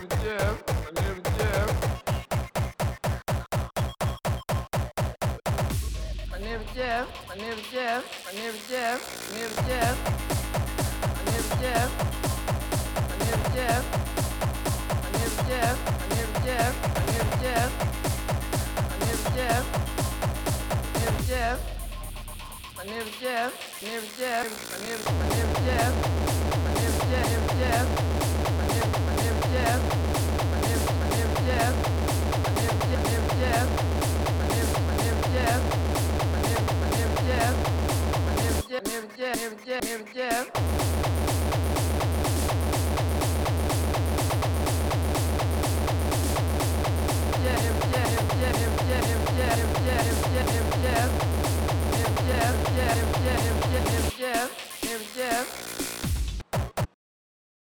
Нирдев, Нирдев. Нирдев, Нирдев, Нирдев, Нирдев. Нирдев, Нирдев. Нирдев, Нирдев, Нирдев. Нирдев, Нирдев. Нирдев, Нирдев, Нирдев. Yeah.